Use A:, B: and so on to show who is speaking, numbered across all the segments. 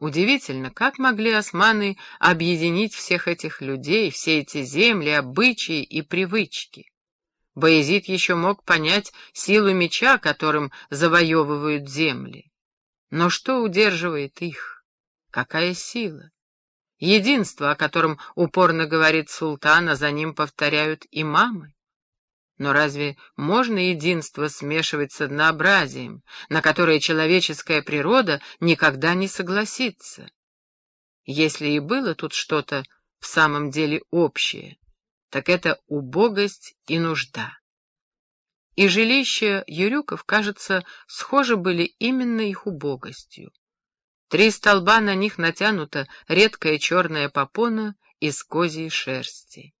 A: Удивительно, как могли османы объединить всех этих людей, все эти земли, обычаи и привычки. Боязид еще мог понять силу меча, которым завоевывают земли. Но что удерживает их? Какая сила? Единство, о котором упорно говорит султан, а за ним повторяют имамы. Но разве можно единство смешивать с однообразием, на которое человеческая природа никогда не согласится? Если и было тут что-то в самом деле общее, так это убогость и нужда. И жилища Юрюков, кажется, схожи были именно их убогостью. Три столба на них натянута редкая черная попона из козьей шерсти.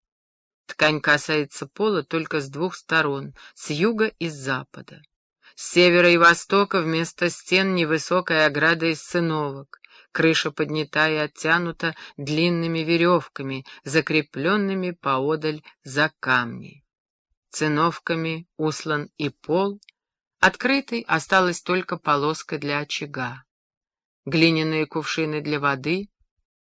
A: Ткань касается пола только с двух сторон, с юга и с запада. С севера и востока вместо стен невысокая ограда из циновок. Крыша поднята и оттянута длинными веревками, закрепленными поодаль за камни. Циновками услан и пол. Открытой осталась только полоска для очага. Глиняные кувшины для воды,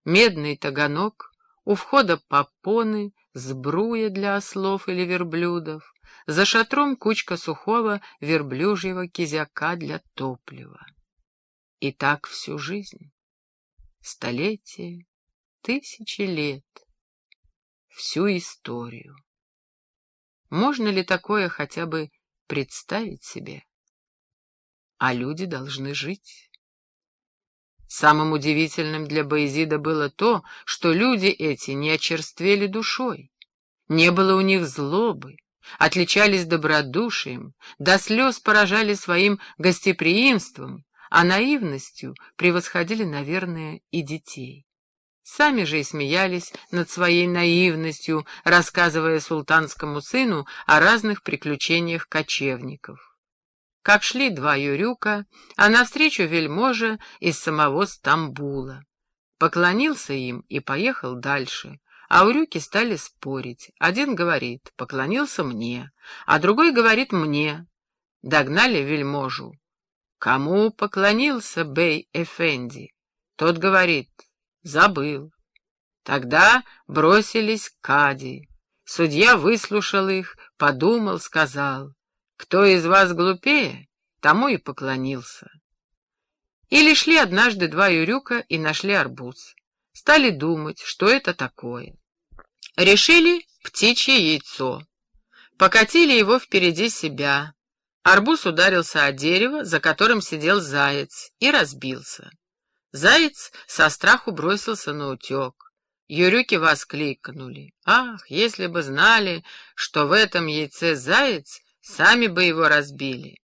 A: медный таганок, у входа попоны, сбруя для ослов или верблюдов, за шатром кучка сухого верблюжьего кизяка для топлива. И так всю жизнь, столетия, тысячи лет, всю историю. Можно ли такое хотя бы представить себе? А люди должны жить. Самым удивительным для Боязида было то, что люди эти не очерствели душой. Не было у них злобы, отличались добродушием, до слез поражали своим гостеприимством, а наивностью превосходили, наверное, и детей. Сами же и смеялись над своей наивностью, рассказывая султанскому сыну о разных приключениях кочевников как шли два юрюка, а навстречу вельможа из самого Стамбула. Поклонился им и поехал дальше, а урюки стали спорить. Один говорит, поклонился мне, а другой говорит мне. Догнали вельможу. Кому поклонился бей Эфенди? Тот говорит, забыл. Тогда бросились к Кади. Судья выслушал их, подумал, сказал, кто из вас глупее, тому и поклонился. Или шли однажды два юрюка и нашли арбуз. Стали думать, что это такое. Решили птичье яйцо. Покатили его впереди себя. Арбуз ударился о дерево, за которым сидел заяц, и разбился. Заяц со страху бросился на утек. Юрюки воскликнули. «Ах, если бы знали, что в этом яйце заяц, Сами бы его разбили.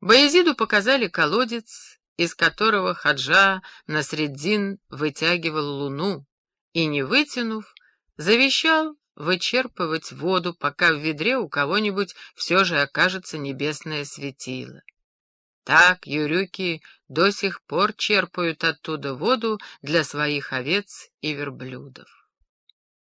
A: Баязиду показали колодец, из которого Хаджа Насреддин вытягивал луну, и, не вытянув, завещал вычерпывать воду, пока в ведре у кого-нибудь все же окажется небесное светило. Так юрюки до сих пор черпают оттуда воду для своих овец и верблюдов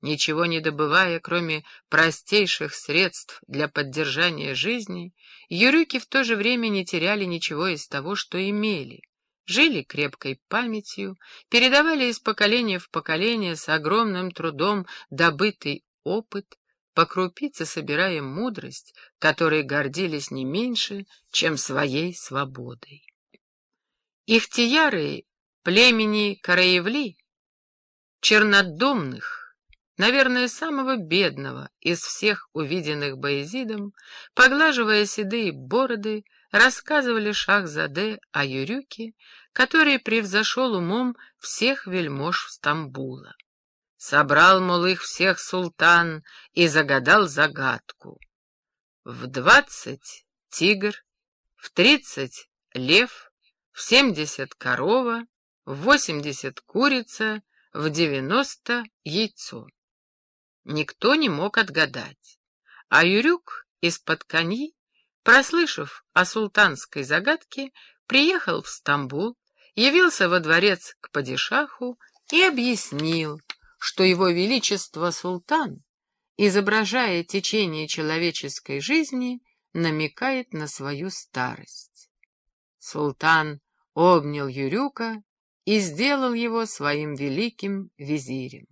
A: ничего не добывая, кроме простейших средств для поддержания жизни, юрюки в то же время не теряли ничего из того, что имели. Жили крепкой памятью, передавали из поколения в поколение с огромным трудом добытый опыт, по крупице собирая мудрость, которой гордились не меньше, чем своей свободой. Ихтияры племени Караевли, чернодумных, наверное, самого бедного из всех увиденных Баязидом, поглаживая седые бороды, рассказывали Шахзаде о Юрюке, который превзошел умом всех вельмож Стамбула. Собрал, мол, их всех султан и загадал загадку. В двадцать — тигр, в тридцать — лев, в семьдесят — корова, в восемьдесят — курица, в девяносто — яйцо. Никто не мог отгадать. А Юрюк из-под коньи, прослышав о султанской загадке, приехал в Стамбул, явился во дворец к падишаху и объяснил, что его величество султан, изображая течение человеческой жизни, намекает на свою старость. Султан обнял Юрюка и сделал его своим великим визирем.